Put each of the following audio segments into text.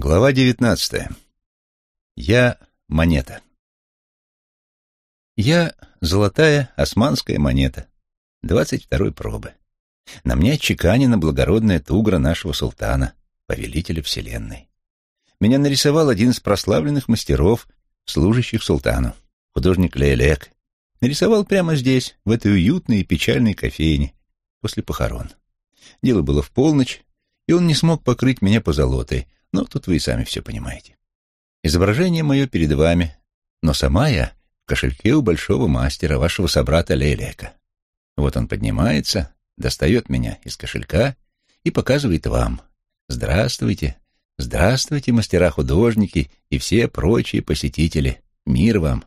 Глава девятнадцатая. Я монета. Я золотая османская монета, двадцать второй пробы. На мне отчеканена благородная тугра нашего султана, повелителя вселенной. Меня нарисовал один из прославленных мастеров, служащих султану, художник Лейлек. Нарисовал прямо здесь, в этой уютной и печальной кофейне, после похорон. Дело было в полночь, и он не смог покрыть меня позолотой, но тут вы и сами все понимаете. Изображение мое перед вами, но сама я в кошельке у большого мастера, вашего собрата Лелека. Вот он поднимается, достает меня из кошелька и показывает вам. Здравствуйте, здравствуйте, мастера-художники и все прочие посетители. Мир вам.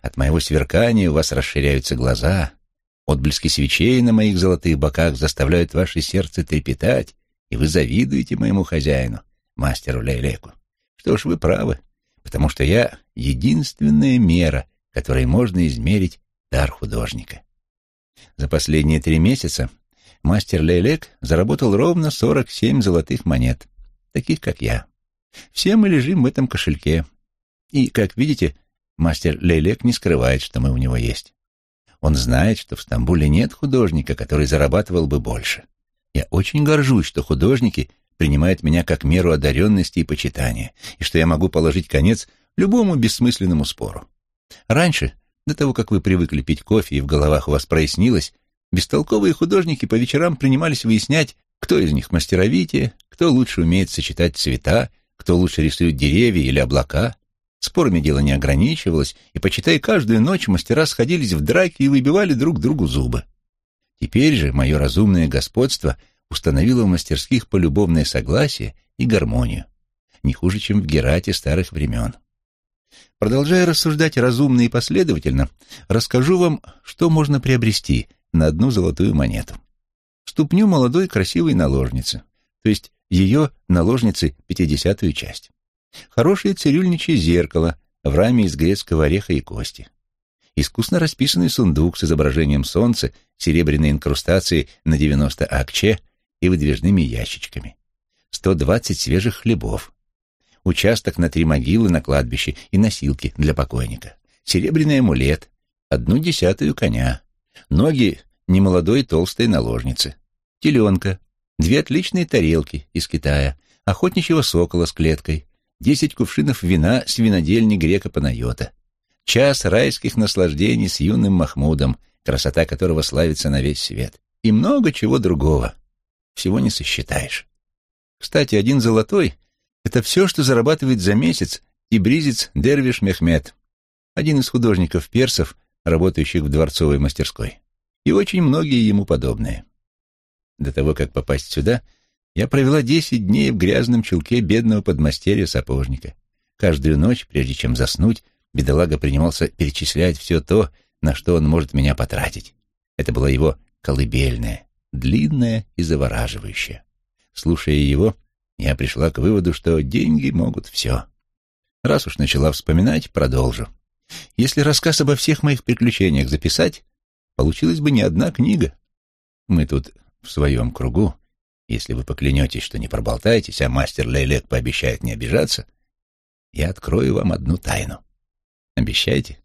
От моего сверкания у вас расширяются глаза, отблески свечей на моих золотых боках заставляют ваше сердце трепетать, и вы завидуете моему хозяину, мастеру Лейлеку. Что ж, вы правы, потому что я единственная мера, которой можно измерить дар художника. За последние три месяца мастер Лейлек заработал ровно 47 золотых монет, таких как я. Все мы лежим в этом кошельке. И, как видите, мастер Лейлек не скрывает, что мы у него есть. Он знает, что в Стамбуле нет художника, который зарабатывал бы больше. Я очень горжусь, что художники принимают меня как меру одаренности и почитания, и что я могу положить конец любому бессмысленному спору. Раньше, до того, как вы привыкли пить кофе и в головах у вас прояснилось, бестолковые художники по вечерам принимались выяснять, кто из них мастеровитее, кто лучше умеет сочетать цвета, кто лучше рисует деревья или облака. Спорами дело не ограничивалось, и, почитай, каждую ночь мастера сходились в драки и выбивали друг другу зубы. Теперь же мое разумное господство установило в мастерских полюбовное согласие и гармонию, не хуже, чем в Герате старых времен. Продолжая рассуждать разумно и последовательно, расскажу вам, что можно приобрести на одну золотую монету. Ступню молодой красивой наложницы, то есть ее наложницы пятидесятую часть. Хорошее цирюльничье зеркало в раме из грецкого ореха и кости искусно расписанный сундук с изображением солнца, серебряной инкрустацией на 90 акче и выдвижными ящичками, 120 свежих хлебов, участок на три могилы на кладбище и носилки для покойника, серебряный амулет, одну десятую коня, ноги немолодой толстой наложницы, теленка, две отличные тарелки из Китая, охотничьего сокола с клеткой, десять кувшинов вина с винодельни грека Панайота, час райских наслаждений с юным Махмудом, красота которого славится на весь свет, и много чего другого. Всего не сосчитаешь. Кстати, один золотой — это все, что зарабатывает за месяц и бризец Дервиш Мехмед, один из художников персов, работающих в дворцовой мастерской, и очень многие ему подобные. До того, как попасть сюда, я провела десять дней в грязном чулке бедного подмастерья-сапожника. Каждую ночь, прежде чем заснуть, бедолага принимался перечислять все то, на что он может меня потратить. Это была его колыбельная, длинная и завораживающая. Слушая его, я пришла к выводу, что деньги могут все. Раз уж начала вспоминать, продолжу. Если рассказ обо всех моих приключениях записать, получилась бы не одна книга. Мы тут в своем кругу. Если вы поклянетесь, что не проболтаетесь, а мастер Лейлек пообещает не обижаться, я открою вам одну тайну. Обещаете?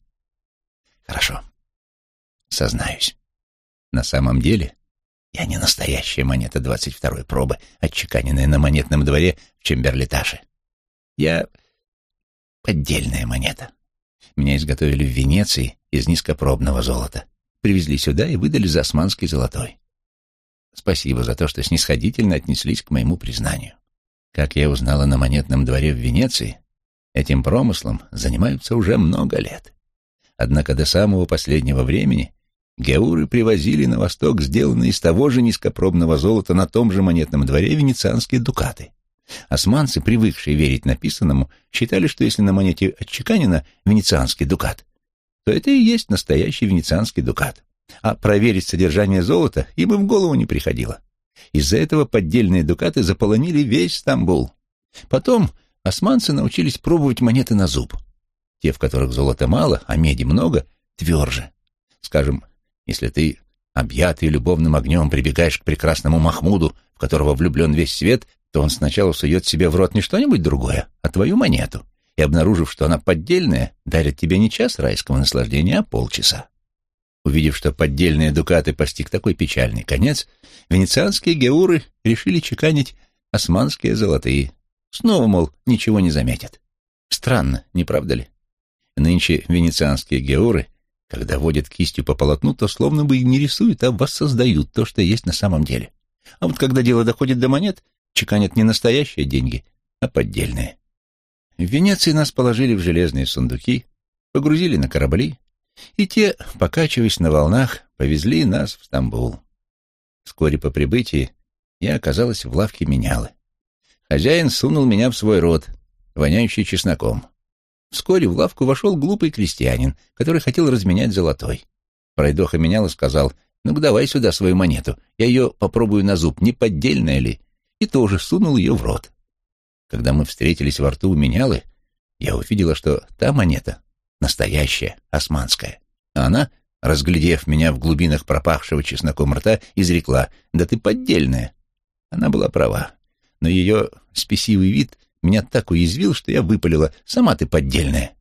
Хорошо. Сознаюсь. На самом деле я не настоящая монета двадцать второй пробы, отчеканенная на монетном дворе в Чемберлиташе. Я поддельная монета. Меня изготовили в Венеции из низкопробного золота. Привезли сюда и выдали за османский золотой. Спасибо за то, что снисходительно отнеслись к моему признанию. Как я узнала на монетном дворе в Венеции, Этим промыслом занимаются уже много лет. Однако до самого последнего времени геуры привозили на восток сделанные из того же низкопробного золота на том же монетном дворе венецианские дукаты. Османцы, привыкшие верить написанному, считали, что если на монете отчеканено венецианский дукат, то это и есть настоящий венецианский дукат. А проверить содержание золота им в голову не приходило. Из-за этого поддельные дукаты заполонили весь Стамбул. Потом османцы научились пробовать монеты на зуб. Те, в которых золота мало, а меди много, тверже. Скажем, если ты, объятый любовным огнем, прибегаешь к прекрасному Махмуду, в которого влюблен весь свет, то он сначала сует себе в рот не что-нибудь другое, а твою монету, и, обнаружив, что она поддельная, дарит тебе не час райского наслаждения, а полчаса. Увидев, что поддельные дукаты постиг такой печальный конец, венецианские геуры решили чеканить османские золотые. Снова, мол, ничего не заметят. Странно, не правда ли? Нынче венецианские геуры, когда водят кистью по полотну, то словно бы и не рисуют, а воссоздают то, что есть на самом деле. А вот когда дело доходит до монет, чеканят не настоящие деньги, а поддельные. В Венеции нас положили в железные сундуки, погрузили на корабли, и те, покачиваясь на волнах, повезли нас в Стамбул. Вскоре по прибытии я оказалась в лавке менялы. Хозяин сунул меня в свой рот, воняющий чесноком. Вскоре в лавку вошел глупый крестьянин, который хотел разменять золотой. Пройдоха менял и сказал, «Ну-ка давай сюда свою монету, я ее попробую на зуб, не поддельная ли?» И тоже сунул ее в рот. Когда мы встретились во рту у менялы, я увидела, что та монета настоящая, османская. А она, разглядев меня в глубинах пропахшего чесноком рта, изрекла, «Да ты поддельная». Она была права, но ее спесивый вид меня так уязвил, что я выпалила «Сама ты поддельная».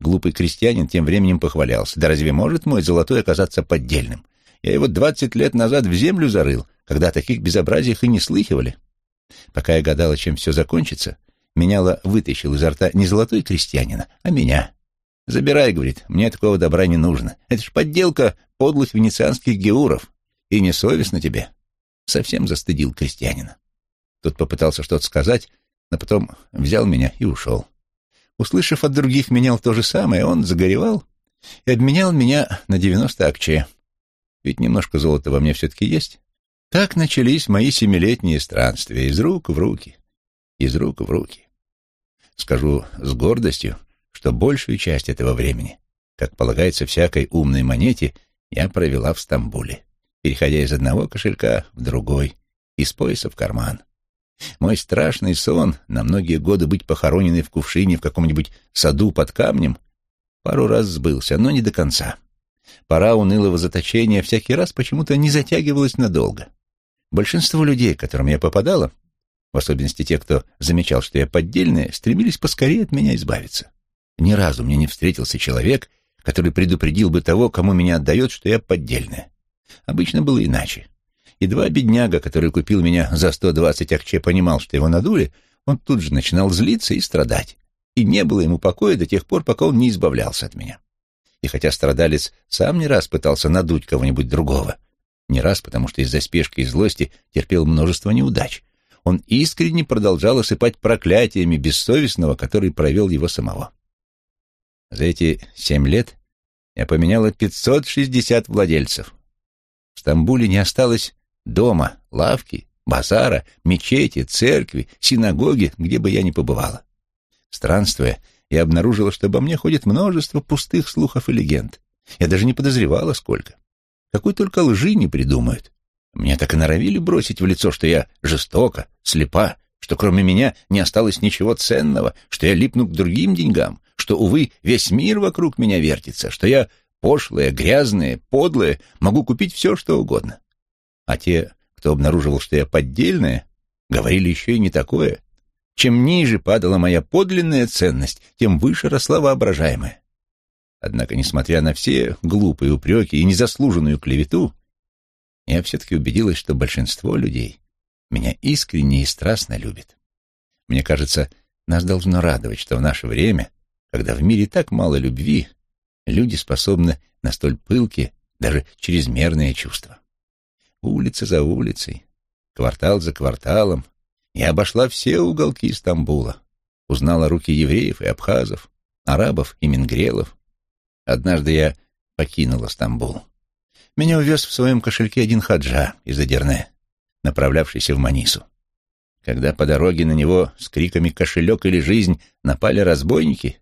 Глупый крестьянин тем временем похвалялся. «Да разве может мой золотой оказаться поддельным? Я его двадцать лет назад в землю зарыл, когда о таких безобразиях и не слыхивали». Пока я гадала, чем все закончится, меняла вытащил изо рта не золотой крестьянина, а меня. «Забирай», — говорит, — «мне такого добра не нужно. Это ж подделка подлых венецианских геуров. И несовестно тебе». Совсем застыдил крестьянина. Тот попытался что-то сказать, но потом взял меня и ушел. Услышав от других менял то же самое, он загоревал и обменял меня на девяносто акче. Ведь немножко золота во мне все-таки есть. Так начались мои семилетние странствия из рук в руки, из рук в руки. Скажу с гордостью, что большую часть этого времени, как полагается всякой умной монете, я провела в Стамбуле, переходя из одного кошелька в другой, из пояса в карман. Мой страшный сон на многие годы быть похороненной в кувшине в каком-нибудь саду под камнем пару раз сбылся, но не до конца. Пора унылого заточения всякий раз почему-то не затягивалась надолго. Большинство людей, к которым я попадала, в особенности те, кто замечал, что я поддельная, стремились поскорее от меня избавиться. Ни разу мне не встретился человек, который предупредил бы того, кому меня отдает, что я поддельная. Обычно было иначе. Едва бедняга, который купил меня за сто двадцать акче, понимал, что его надули, он тут же начинал злиться и страдать. И не было ему покоя до тех пор, пока он не избавлялся от меня. И хотя страдалец сам не раз пытался надуть кого-нибудь другого, не раз потому, что из-за спешки и злости терпел множество неудач, он искренне продолжал осыпать проклятиями бессовестного, который провел его самого. За эти семь лет я поменяла 560 владельцев. В Стамбуле не осталось дома, лавки, базара, мечети, церкви, синагоги, где бы я ни побывала. Странствуя, я обнаружила, что обо мне ходит множество пустых слухов и легенд. Я даже не подозревала, сколько. Какой только лжи не придумают. Мне так и норовили бросить в лицо, что я жестока, слепа, что кроме меня не осталось ничего ценного, что я липну к другим деньгам, что, увы, весь мир вокруг меня вертится, что я пошлая, грязная, подлая, могу купить все, что угодно. А те, кто обнаруживал, что я поддельная, говорили еще и не такое. Чем ниже падала моя подлинная ценность, тем выше росла воображаемая. Однако, несмотря на все глупые упреки и незаслуженную клевету, я все-таки убедилась, что большинство людей меня искренне и страстно любит. Мне кажется, нас должно радовать, что в наше время, когда в мире так мало любви, люди способны на столь пылкие, даже чрезмерные чувства. Улица за улицей, квартал за кварталом, я обошла все уголки Стамбула, узнала руки евреев и абхазов, арабов и мингрелов. Однажды я покинула Стамбул. Меня увез в своем кошельке один хаджа из Адерне, направлявшийся в Манису. Когда по дороге на него с криками «Кошелек или жизнь!» напали разбойники,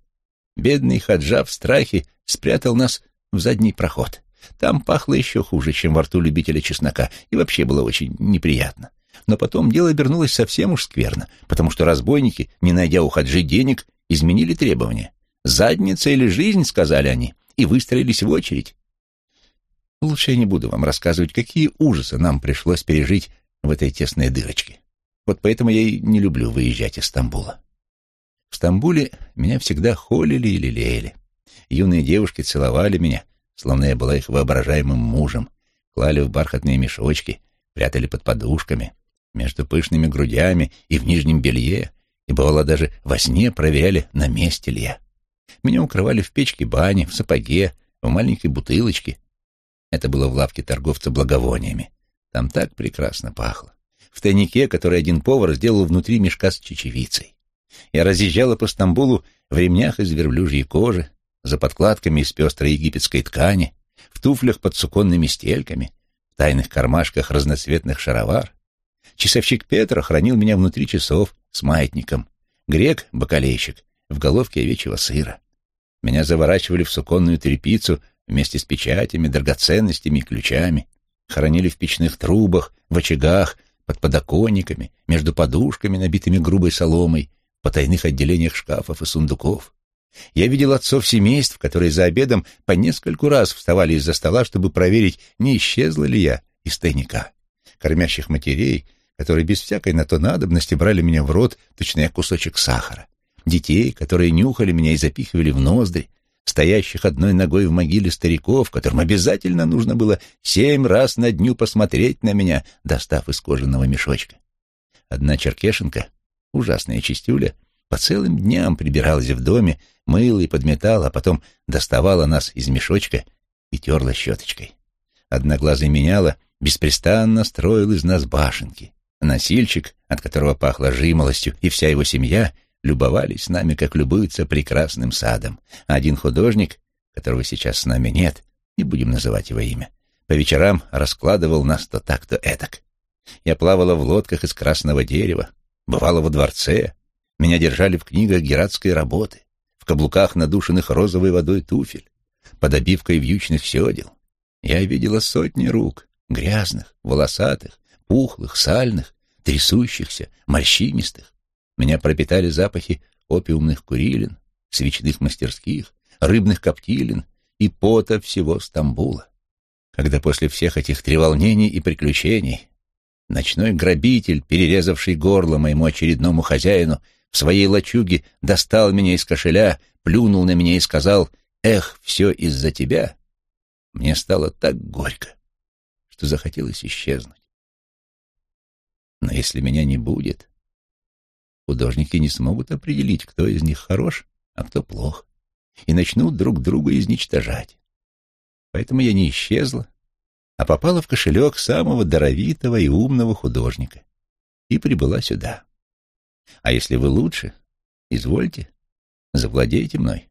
бедный хаджа в страхе спрятал нас в задний проход. Там пахло еще хуже, чем во рту любителя чеснока, и вообще было очень неприятно. Но потом дело обернулось совсем уж скверно, потому что разбойники, не найдя у хаджи денег, изменили требования. «Задница или жизнь», — сказали они, и выстроились в очередь. Лучше я не буду вам рассказывать, какие ужасы нам пришлось пережить в этой тесной дырочке. Вот поэтому я и не люблю выезжать из Стамбула. В Стамбуле меня всегда холили и лелеяли. Юные девушки целовали меня, словно я была их воображаемым мужем, клали в бархатные мешочки, прятали под подушками, между пышными грудями и в нижнем белье, и, бывало, даже во сне проверяли, на месте ли я. Меня укрывали в печке бани, в сапоге, в маленькой бутылочке. Это было в лавке торговца благовониями. Там так прекрасно пахло. В тайнике, который один повар сделал внутри мешка с чечевицей. Я разъезжала по Стамбулу в ремнях из верблюжьей кожи, за подкладками из пестрой египетской ткани, в туфлях под суконными стельками, в тайных кармашках разноцветных шаровар. Часовщик Петра хранил меня внутри часов с маятником. Грек, бакалейщик, в головке овечьего сыра. Меня заворачивали в суконную тряпицу вместе с печатями, драгоценностями и ключами. Хоронили в печных трубах, в очагах, под подоконниками, между подушками, набитыми грубой соломой, в потайных отделениях шкафов и сундуков. Я видел отцов семейств, которые за обедом по нескольку раз вставали из-за стола, чтобы проверить, не исчезла ли я из тайника. Кормящих матерей, которые без всякой на то надобности брали меня в рот, точнее кусочек сахара детей, которые нюхали меня и запихивали в ноздри, стоящих одной ногой в могиле стариков, которым обязательно нужно было семь раз на дню посмотреть на меня, достав из кожаного мешочка. Одна черкешенка, ужасная чистюля, по целым дням прибиралась в доме, мыла и подметала, а потом доставала нас из мешочка и терла щеточкой. Одноглазый меняла, беспрестанно строил из нас башенки. Носильщик, от которого пахло жимолостью, и вся его семья — любовались нами, как любуются прекрасным садом. А один художник, которого сейчас с нами нет, не будем называть его имя, по вечерам раскладывал нас то так, то этак. Я плавала в лодках из красного дерева, бывала во дворце, меня держали в книгах гератской работы, в каблуках, надушенных розовой водой туфель, под обивкой вьючных седел. Я видела сотни рук, грязных, волосатых, пухлых, сальных, трясущихся, морщинистых, меня пропитали запахи опиумных курилин, свечных мастерских, рыбных коптилин и пота всего Стамбула. Когда после всех этих треволнений и приключений ночной грабитель, перерезавший горло моему очередному хозяину, в своей лачуге достал меня из кошеля, плюнул на меня и сказал «Эх, все из-за тебя», мне стало так горько, что захотелось исчезнуть. Но если меня не будет, художники не смогут определить, кто из них хорош, а кто плох, и начнут друг друга изничтожать. Поэтому я не исчезла, а попала в кошелек самого даровитого и умного художника и прибыла сюда. А если вы лучше, извольте, завладейте мной.